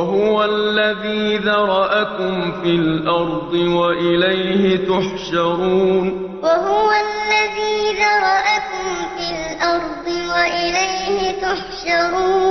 وَهُوَ الَّذِي ذَرَأَكُمْ فِي الْأَرْضِ وَإِلَيْهِ تُحْشَرُونَ. وَهُوَ الَّذِي ذَرَأَكُمْ فِي الْأَرْضِ وَإِلَيْهِ تُحْشَرُونَ.